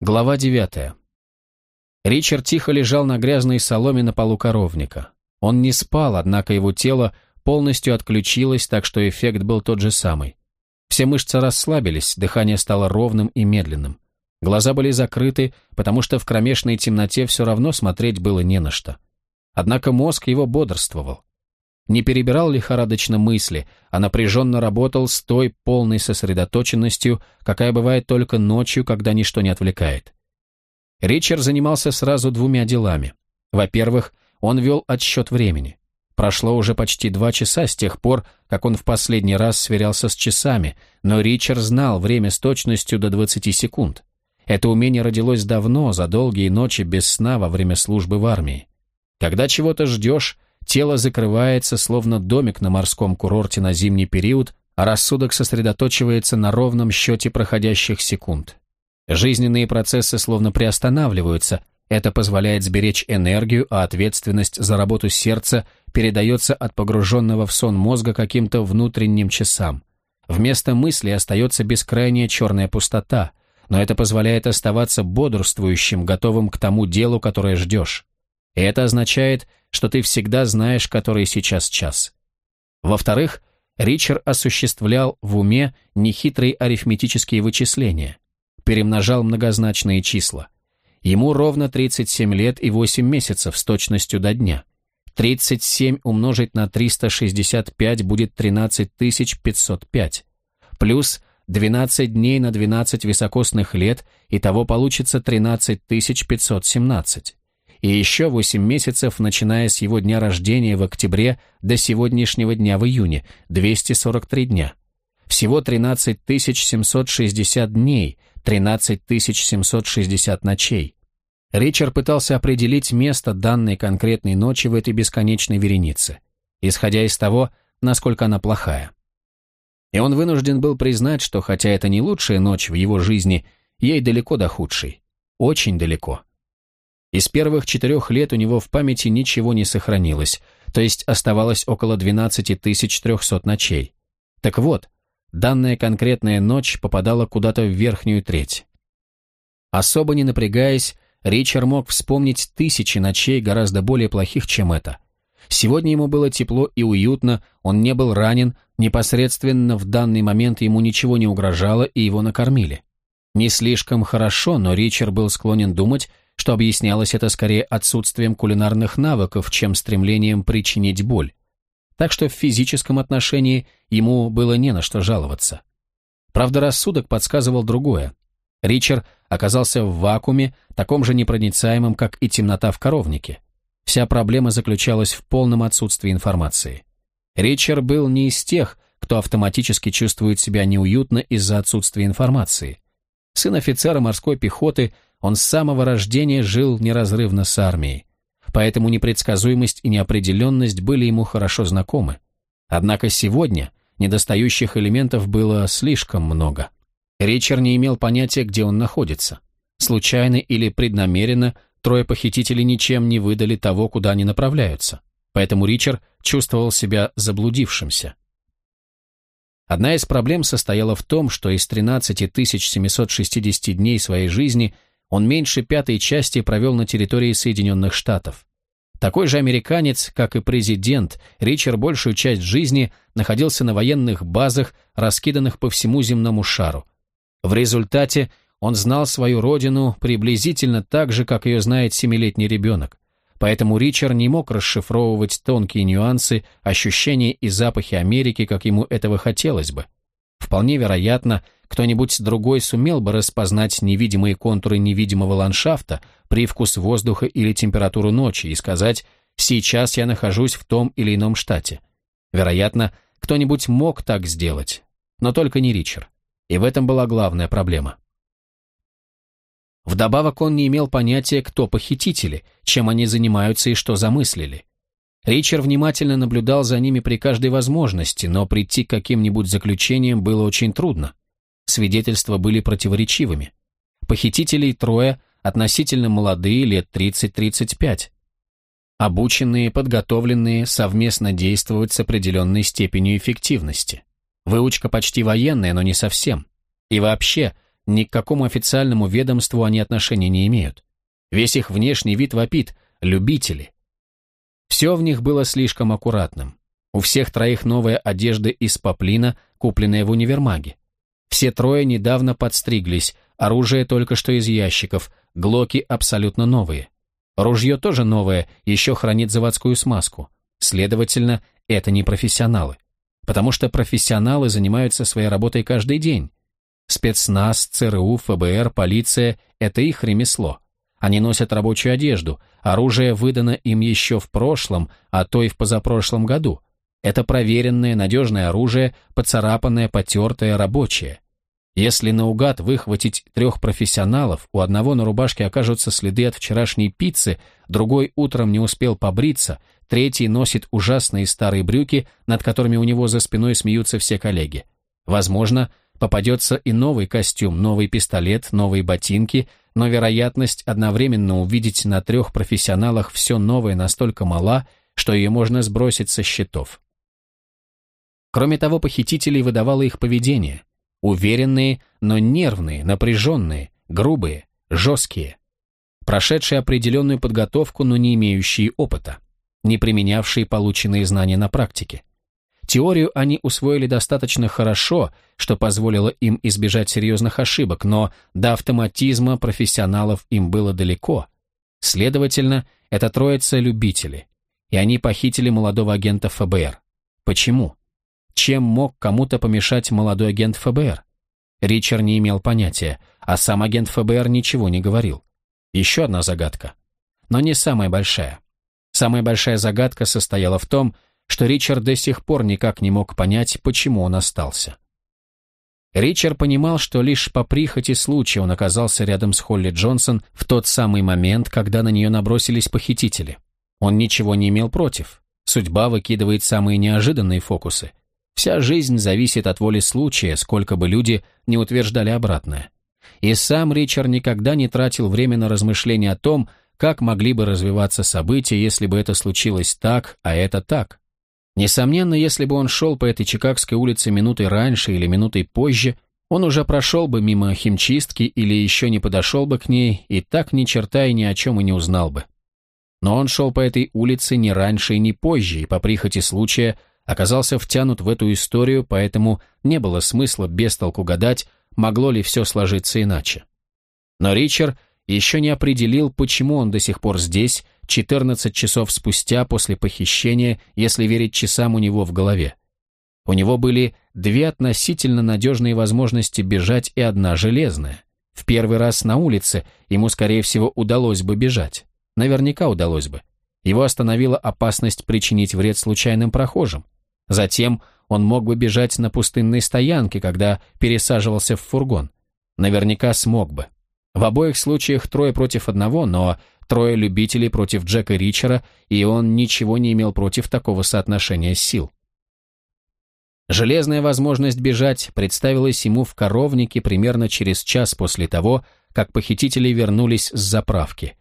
Глава 9. Ричард тихо лежал на грязной соломе на полу коровника. Он не спал, однако его тело полностью отключилось, так что эффект был тот же самый. Все мышцы расслабились, дыхание стало ровным и медленным. Глаза были закрыты, потому что в кромешной темноте все равно смотреть было не на что. Однако мозг его бодрствовал. Не перебирал лихорадочно мысли, а напряженно работал с той полной сосредоточенностью, какая бывает только ночью, когда ничто не отвлекает. Ричард занимался сразу двумя делами. Во-первых, он вел отсчет времени. Прошло уже почти два часа с тех пор, как он в последний раз сверялся с часами, но Ричард знал время с точностью до 20 секунд. Это умение родилось давно, за долгие ночи без сна во время службы в армии. Когда чего-то ждешь, Тело закрывается, словно домик на морском курорте на зимний период, а рассудок сосредоточивается на ровном счете проходящих секунд. Жизненные процессы словно приостанавливаются, это позволяет сберечь энергию, а ответственность за работу сердца передается от погруженного в сон мозга каким-то внутренним часам. Вместо мысли остается бескрайняя черная пустота, но это позволяет оставаться бодрствующим, готовым к тому делу, которое ждешь. И это означает, что ты всегда знаешь, который сейчас час. Во-вторых, Ричард осуществлял в уме нехитрые арифметические вычисления, перемножал многозначные числа. Ему ровно 37 лет и 8 месяцев с точностью до дня. 37 умножить на 365 будет 13505. Плюс 12 дней на 12 високосных лет, и того получится 13517 и еще 8 месяцев, начиная с его дня рождения в октябре до сегодняшнего дня в июне, 243 дня. Всего 13 760 дней, 13 760 ночей. Ричард пытался определить место данной конкретной ночи в этой бесконечной веренице, исходя из того, насколько она плохая. И он вынужден был признать, что хотя это не лучшая ночь в его жизни, ей далеко до худшей. Очень далеко. Из первых четырех лет у него в памяти ничего не сохранилось, то есть оставалось около 12 300 ночей. Так вот, данная конкретная ночь попадала куда-то в верхнюю треть. Особо не напрягаясь, Ричард мог вспомнить тысячи ночей гораздо более плохих, чем это. Сегодня ему было тепло и уютно, он не был ранен, непосредственно в данный момент ему ничего не угрожало и его накормили. Не слишком хорошо, но Ричард был склонен думать, что объяснялось это скорее отсутствием кулинарных навыков, чем стремлением причинить боль. Так что в физическом отношении ему было не на что жаловаться. Правда, рассудок подсказывал другое. Ричард оказался в вакууме, таком же непроницаемом, как и темнота в коровнике. Вся проблема заключалась в полном отсутствии информации. Ричард был не из тех, кто автоматически чувствует себя неуютно из-за отсутствия информации. Сын офицера морской пехоты – он с самого рождения жил неразрывно с армией. Поэтому непредсказуемость и неопределенность были ему хорошо знакомы. Однако сегодня недостающих элементов было слишком много. Ричард не имел понятия, где он находится. Случайно или преднамеренно трое похитителей ничем не выдали того, куда они направляются. Поэтому Ричард чувствовал себя заблудившимся. Одна из проблем состояла в том, что из 13 760 дней своей жизни – он меньше пятой части провел на территории Соединенных Штатов. Такой же американец, как и президент, Ричард большую часть жизни находился на военных базах, раскиданных по всему земному шару. В результате он знал свою родину приблизительно так же, как ее знает семилетний ребенок. Поэтому Ричард не мог расшифровывать тонкие нюансы, ощущения и запахи Америки, как ему этого хотелось бы. Вполне вероятно, кто-нибудь другой сумел бы распознать невидимые контуры невидимого ландшафта, привкус воздуха или температуру ночи и сказать «сейчас я нахожусь в том или ином штате». Вероятно, кто-нибудь мог так сделать, но только не Ричард. И в этом была главная проблема. Вдобавок он не имел понятия, кто похитители, чем они занимаются и что замыслили. Ричард внимательно наблюдал за ними при каждой возможности, но прийти к каким-нибудь заключениям было очень трудно. Свидетельства были противоречивыми. Похитителей трое, относительно молодые, лет 30-35. Обученные, подготовленные, совместно действовать с определенной степенью эффективности. Выучка почти военная, но не совсем. И вообще, Ни к какому официальному ведомству они отношения не имеют. Весь их внешний вид вопит «любители». Все в них было слишком аккуратным. У всех троих новая одежда из поплина, купленная в универмаге. Все трое недавно подстриглись, оружие только что из ящиков, глоки абсолютно новые. Ружье тоже новое, еще хранит заводскую смазку. Следовательно, это не профессионалы. Потому что профессионалы занимаются своей работой каждый день. Спецназ, ЦРУ, ФБР, полиция – это их ремесло. Они носят рабочую одежду, оружие выдано им еще в прошлом, а то и в позапрошлом году. Это проверенное, надежное оружие, поцарапанное, потертое, рабочее. Если наугад выхватить трех профессионалов, у одного на рубашке окажутся следы от вчерашней пиццы, другой утром не успел побриться, третий носит ужасные старые брюки, над которыми у него за спиной смеются все коллеги. Возможно, попадется и новый костюм, новый пистолет, новые ботинки, но вероятность одновременно увидеть на трех профессионалах все новое настолько мала, что ее можно сбросить со счетов. Кроме того, похитителей выдавало их поведение. Уверенные, но нервные, напряженные, грубые, жесткие. Прошедшие определенную подготовку, но не имеющие опыта. Не применявшие полученные знания на практике. Теорию они усвоили достаточно хорошо, что позволило им избежать серьезных ошибок, но до автоматизма профессионалов им было далеко. Следовательно, это троица любители, и они похитили молодого агента ФБР. Почему? Чем мог кому-то помешать молодой агент ФБР? Ричард не имел понятия, а сам агент ФБР ничего не говорил. Еще одна загадка. Но не самая большая. Самая большая загадка состояла в том, что Ричард до сих пор никак не мог понять, почему он остался. Ричард понимал, что лишь по прихоти случая он оказался рядом с Холли Джонсон в тот самый момент, когда на нее набросились похитители. Он ничего не имел против. Судьба выкидывает самые неожиданные фокусы. Вся жизнь зависит от воли случая, сколько бы люди не утверждали обратное. И сам Ричард никогда не тратил время на размышления о том, как могли бы развиваться события, если бы это случилось так, а это так. Несомненно, если бы он шел по этой Чикагской улице минутой раньше или минутой позже, он уже прошел бы мимо химчистки или еще не подошел бы к ней и так ни черта и ни о чем и не узнал бы. Но он шел по этой улице не раньше и не позже, и по прихоти случая оказался втянут в эту историю, поэтому не было смысла без толку гадать, могло ли все сложиться иначе. Но Ричард еще не определил, почему он до сих пор здесь, 14 часов спустя после похищения, если верить часам у него в голове. У него были две относительно надежные возможности бежать и одна железная. В первый раз на улице ему, скорее всего, удалось бы бежать. Наверняка удалось бы. Его остановила опасность причинить вред случайным прохожим. Затем он мог бы бежать на пустынной стоянке, когда пересаживался в фургон. Наверняка смог бы. В обоих случаях трое против одного, но трое любителей против Джека Ричера, и он ничего не имел против такого соотношения сил. Железная возможность бежать представилась ему в коровнике примерно через час после того, как похитители вернулись с заправки.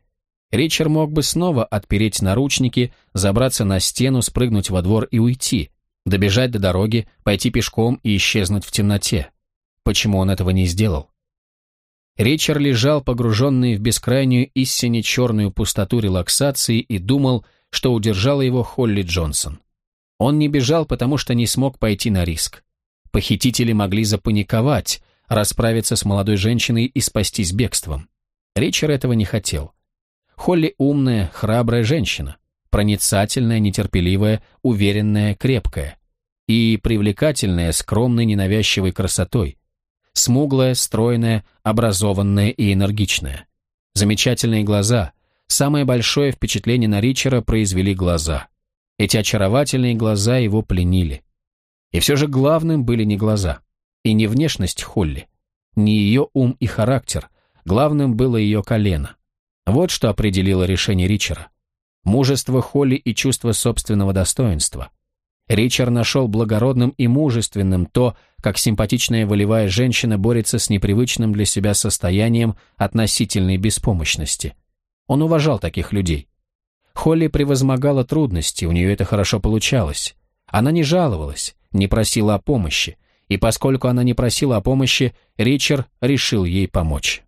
Ричард мог бы снова отпереть наручники, забраться на стену, спрыгнуть во двор и уйти, добежать до дороги, пойти пешком и исчезнуть в темноте. Почему он этого не сделал? Ричард лежал, погруженный в бескрайнюю истине черную пустоту релаксации и думал, что удержала его Холли Джонсон. Он не бежал, потому что не смог пойти на риск. Похитители могли запаниковать, расправиться с молодой женщиной и спастись бегством. Ричард этого не хотел. Холли умная, храбрая женщина проницательная, нетерпеливая, уверенная, крепкая. И привлекательная, скромной, ненавязчивой красотой. Смуглая, стройная, образованная и энергичная. Замечательные глаза. Самое большое впечатление на Ричера произвели глаза. Эти очаровательные глаза его пленили. И все же главным были не глаза. И не внешность Холли. Не ее ум и характер. Главным было ее колено. Вот что определило решение Ричера мужество Холли и чувство собственного достоинства. Ричард нашел благородным и мужественным то, как симпатичная волевая женщина борется с непривычным для себя состоянием относительной беспомощности. Он уважал таких людей. Холли превозмогала трудности, у нее это хорошо получалось. Она не жаловалась, не просила о помощи, и поскольку она не просила о помощи, Ричард решил ей помочь.